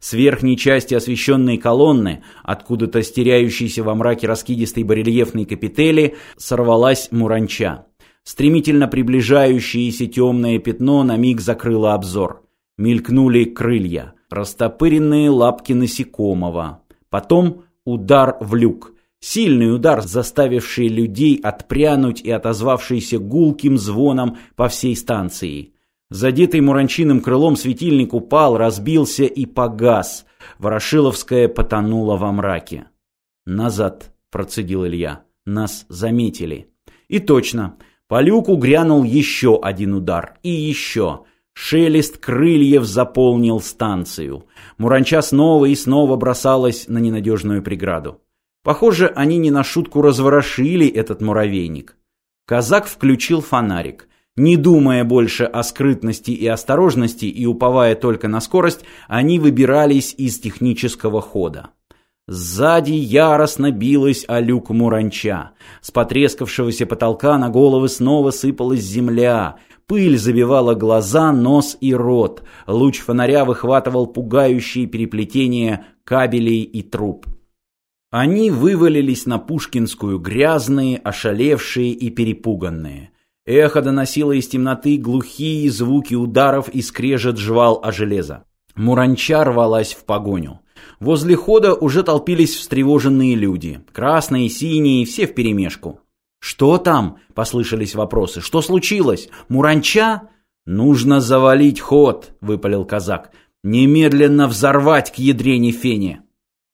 С верхней части освещенной колонны, откуда-то стеряющейся во мраке раскидистой барельефной капители, сорвалась муранча. Стремительно приближающееся темное пятно на миг закрыло обзор. Мелькнули крылья, растопыренные лапки насекомого. Потом удар в люк. Сильный удар, заставивший людей отпрянуть и отозвавшийся гулким звоном по всей станции. Задетый муранчиным крылом светильник упал, разбился и погас. Ворошиловская потонула во мраке. «Назад», — процедил Илья. «Нас заметили». И точно. По люку грянул еще один удар. И еще. Шелест крыльев заполнил станцию. Муранча снова и снова бросалась на ненадежную преграду. Похоже, они не на шутку разворошили этот муравейник. Казак включил фонарик. Не думая больше о скрытности и осторожности и уповая только на скорость, они выбирались из технического хода. Сзади яростно билась о люк муранча. С потрескавшегося потолка на головы снова сыпалась земля. Пыль забивала глаза, нос и рот. Луч фонаря выхватывал пугающие переплетения кабелей и труб. Они вывалились на Пушкинскую грязные, ошалевшие и перепуганные. Эхо доносило из темноты глухие звуки ударов и скрежет жвал о железо. Муранча рвалась в погоню. Возле хода уже толпились встревоженные люди. Красные, синие, все вперемешку. «Что там?» — послышались вопросы. «Что случилось? Муранча?» «Нужно завалить ход», — выпалил казак. «Немедленно взорвать к ядрене фене».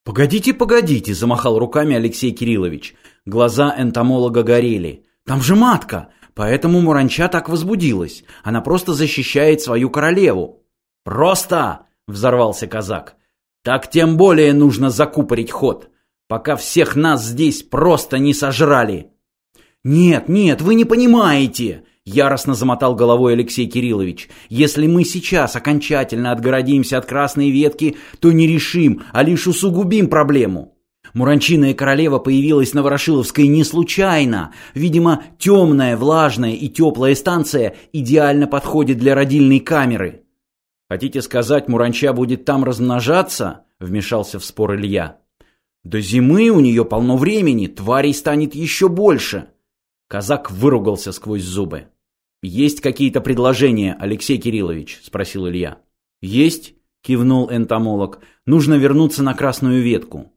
«Погодите, погодите», — замахал руками Алексей Кириллович. Глаза энтомолога горели. «Там же матка, поэтому Муранча так возбудилась. Она просто защищает свою королеву». «Просто!» — взорвался казак. «Так тем более нужно закупорить ход, пока всех нас здесь просто не сожрали». «Нет, нет, вы не понимаете!» Яростно замотал головой Алексей Кириллович. «Если мы сейчас окончательно отгородимся от красной ветки, то не решим, а лишь усугубим проблему». Муранчиная королева появилась на Ворошиловской не случайно. Видимо, темная, влажная и теплая станция идеально подходит для родильной камеры. «Хотите сказать, Муранча будет там размножаться?» — вмешался в спор Илья. «До зимы у нее полно времени, тварей станет еще больше». Казак выругался сквозь зубы. «Есть какие-то предложения, Алексей Кириллович?» – спросил Илья. «Есть», – кивнул энтомолог. «Нужно вернуться на красную ветку».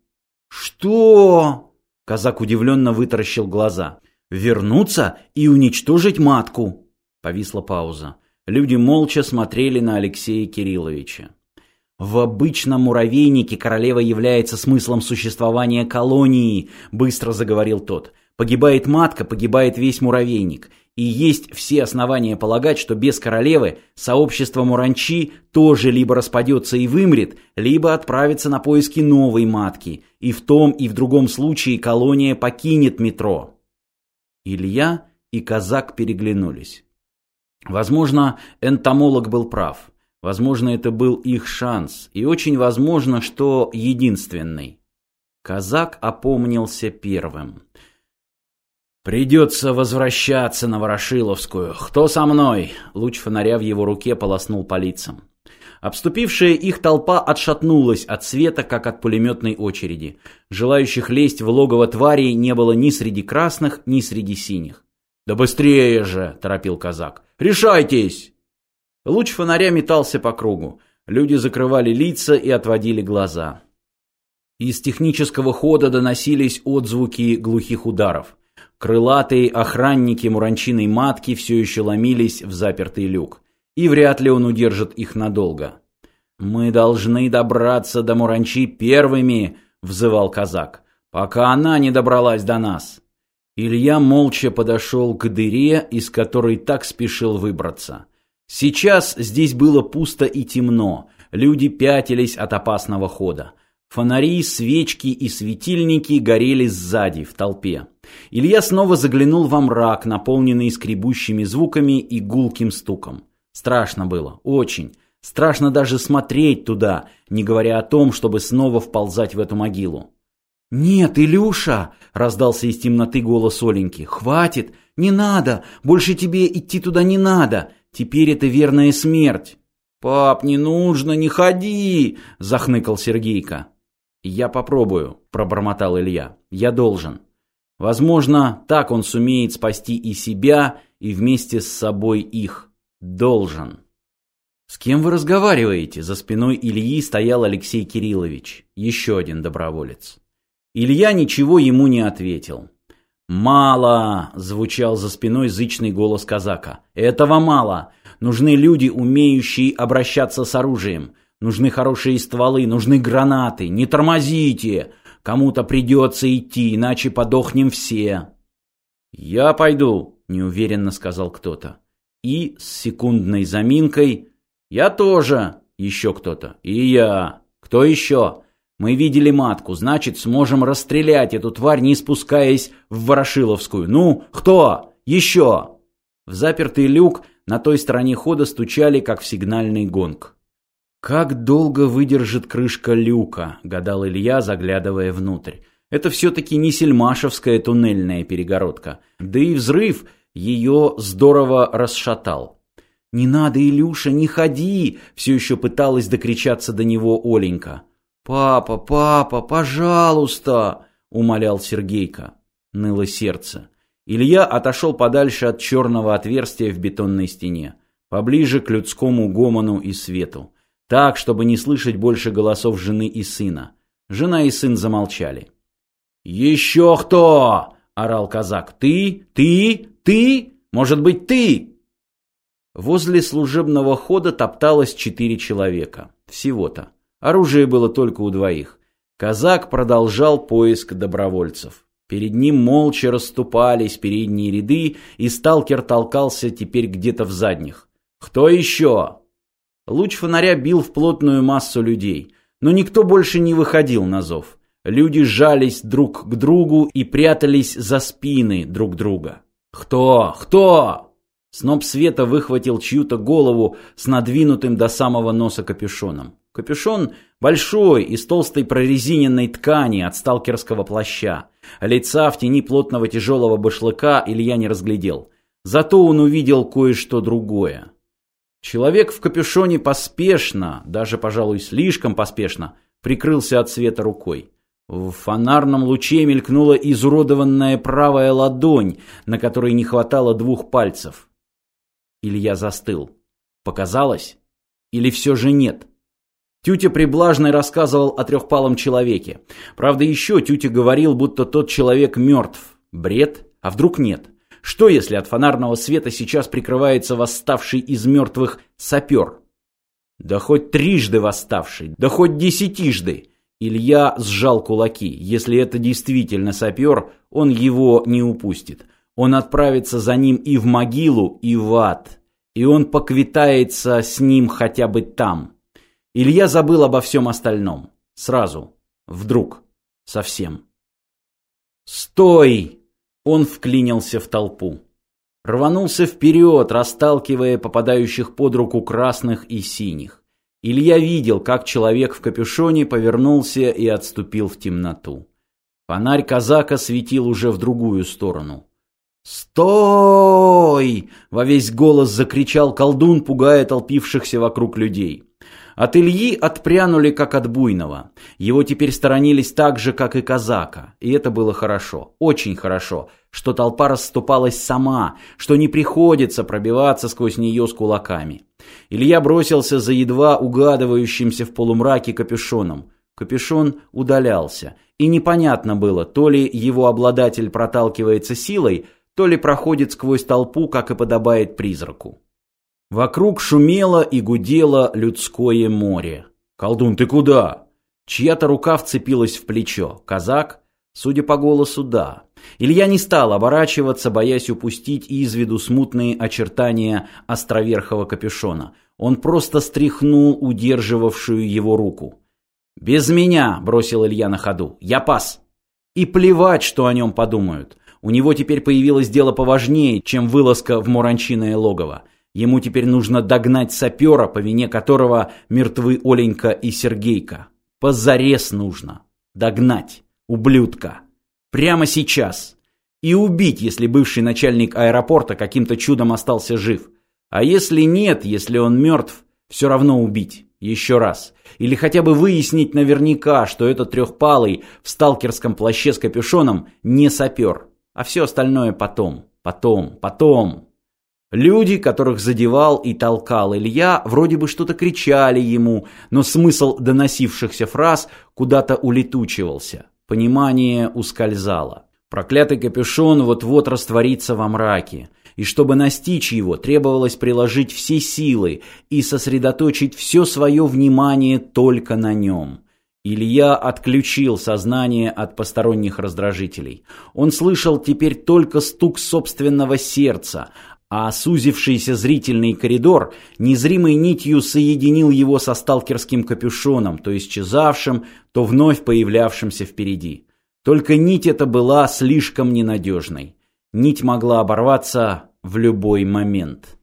«Что?» – казак удивленно вытаращил глаза. «Вернуться и уничтожить матку». Повисла пауза. Люди молча смотрели на Алексея Кирилловича. В обычном муравейнике королева является смыслом существования колонии, быстро заговорил тот. Погибает матка, погибает весь муравейник. И есть все основания полагать, что без королевы сообщество Муранчи тоже либо распадется и вымрет, либо отправится на поиски новой матки. И в том и в другом случае колония покинет метро. Илья и казак переглянулись. Возможно, энтомолог был прав. Возможно, это был их шанс. И очень возможно, что единственный. Казак опомнился первым. «Придется возвращаться на Ворошиловскую. Кто со мной?» Луч фонаря в его руке полоснул по лицам. Обступившая их толпа отшатнулась от света, как от пулеметной очереди. Желающих лезть в логово тварей не было ни среди красных, ни среди синих. «Да быстрее же!» – торопил казак. «Решайтесь!» Луч фонаря метался по кругу. Люди закрывали лица и отводили глаза. Из технического хода доносились отзвуки глухих ударов. Крылатые охранники муранчиной матки все еще ломились в запертый люк. И вряд ли он удержит их надолго. «Мы должны добраться до Муранчи первыми», — взывал казак, — «пока она не добралась до нас». Илья молча подошел к дыре, из которой так спешил выбраться. Сейчас здесь было пусто и темно, люди пятились от опасного хода. Фонари, свечки и светильники горели сзади, в толпе. Илья снова заглянул во мрак, наполненный скребущими звуками и гулким стуком. Страшно было, очень. Страшно даже смотреть туда, не говоря о том, чтобы снова вползать в эту могилу. «Нет, Илюша!» — раздался из темноты голос Оленьки. «Хватит! Не надо! Больше тебе идти туда не надо! Теперь это верная смерть!» «Пап, не нужно, не ходи!» – захныкал Сергейка. «Я попробую», – пробормотал Илья. «Я должен». Возможно, так он сумеет спасти и себя, и вместе с собой их. Должен. «С кем вы разговариваете?» За спиной Ильи стоял Алексей Кириллович, еще один доброволец. Илья ничего ему не ответил. «Мало!» – звучал за спиной зычный голос казака. «Этого мало! Нужны люди, умеющие обращаться с оружием. Нужны хорошие стволы, нужны гранаты. Не тормозите! Кому-то придется идти, иначе подохнем все». «Я пойду», – неуверенно сказал кто-то. И с секундной заминкой «Я тоже!» – еще кто-то. «И я!» «Кто еще?» Мы видели матку, значит, сможем расстрелять эту тварь, не спускаясь в Ворошиловскую. Ну, кто? Еще!» В запертый люк на той стороне хода стучали, как в сигнальный гонг. «Как долго выдержит крышка люка?» – гадал Илья, заглядывая внутрь. «Это все-таки не сельмашевская туннельная перегородка. Да и взрыв ее здорово расшатал». «Не надо, Илюша, не ходи!» – все еще пыталась докричаться до него Оленька. «Папа, папа, пожалуйста!» — умолял Сергейка. Ныло сердце. Илья отошел подальше от черного отверстия в бетонной стене, поближе к людскому гомону и свету, так, чтобы не слышать больше голосов жены и сына. Жена и сын замолчали. «Еще кто?» — орал казак. «Ты? Ты? Ты? Может быть, ты?» Возле служебного хода топталось четыре человека. Всего-то. Оружие было только у двоих. Казак продолжал поиск добровольцев. Перед ним молча расступались передние ряды, и сталкер толкался теперь где-то в задних. «Кто еще?» Луч фонаря бил в плотную массу людей, но никто больше не выходил на зов. Люди сжались друг к другу и прятались за спины друг друга. «Кто? Кто?» Сноп света выхватил чью-то голову с надвинутым до самого носа капюшоном. Капюшон большой, из толстой прорезиненной ткани от сталкерского плаща. Лица в тени плотного тяжелого башлыка Илья не разглядел. Зато он увидел кое-что другое. Человек в капюшоне поспешно, даже, пожалуй, слишком поспешно, прикрылся от света рукой. В фонарном луче мелькнула изуродованная правая ладонь, на которой не хватало двух пальцев. Илья застыл. Показалось? Или все же нет? Тютя Приблажный рассказывал о трехпалом человеке. Правда, еще Тютя говорил, будто тот человек мертв. Бред? А вдруг нет? Что, если от фонарного света сейчас прикрывается восставший из мертвых сапер? Да хоть трижды восставший, да хоть десятижды. Илья сжал кулаки. Если это действительно сапер, он его не упустит. Он отправится за ним и в могилу, и в ад. И он поквитается с ним хотя бы там. Илья забыл обо всем остальном. Сразу. Вдруг. Совсем. «Стой!» Он вклинился в толпу. Рванулся вперед, расталкивая попадающих под руку красных и синих. Илья видел, как человек в капюшоне повернулся и отступил в темноту. Фонарь казака светил уже в другую сторону. «Стой!» — во весь голос закричал колдун, пугая толпившихся вокруг людей. От Ильи отпрянули, как от буйного. Его теперь сторонились так же, как и казака. И это было хорошо, очень хорошо, что толпа расступалась сама, что не приходится пробиваться сквозь нее с кулаками. Илья бросился за едва угадывающимся в полумраке капюшоном. Капюшон удалялся, и непонятно было, то ли его обладатель проталкивается силой, то ли проходит сквозь толпу, как и подобает призраку. Вокруг шумело и гудело людское море. «Колдун, ты куда?» Чья-то рука вцепилась в плечо. Казак? Судя по голосу, да. Илья не стал оборачиваться, боясь упустить из виду смутные очертания островерхого капюшона. Он просто стряхнул удерживавшую его руку. «Без меня!» – бросил Илья на ходу. «Я пас!» И плевать, что о нем подумают. У него теперь появилось дело поважнее, чем вылазка в Муранчиное логово. Ему теперь нужно догнать сапера, по вине которого мертвы Оленька и Сергейка. Позарез нужно. Догнать. Ублюдка. Прямо сейчас. И убить, если бывший начальник аэропорта каким-то чудом остался жив. А если нет, если он мертв, Все равно убить. Еще раз. Или хотя бы выяснить наверняка, что этот трехпалый в сталкерском плаще с капюшоном не сапер. А все остальное потом, потом, потом. Люди, которых задевал и толкал Илья, вроде бы что-то кричали ему, но смысл доносившихся фраз куда-то улетучивался. Понимание ускользало. Проклятый капюшон вот-вот растворится во мраке, и чтобы настичь его, требовалось приложить все силы и сосредоточить все свое внимание только на нем. Илья отключил сознание от посторонних раздражителей. Он слышал теперь только стук собственного сердца, а сузившийся зрительный коридор незримой нитью соединил его со сталкерским капюшоном, то исчезавшим, то вновь появлявшимся впереди. Только нить эта была слишком ненадежной. Нить могла оборваться в любой момент.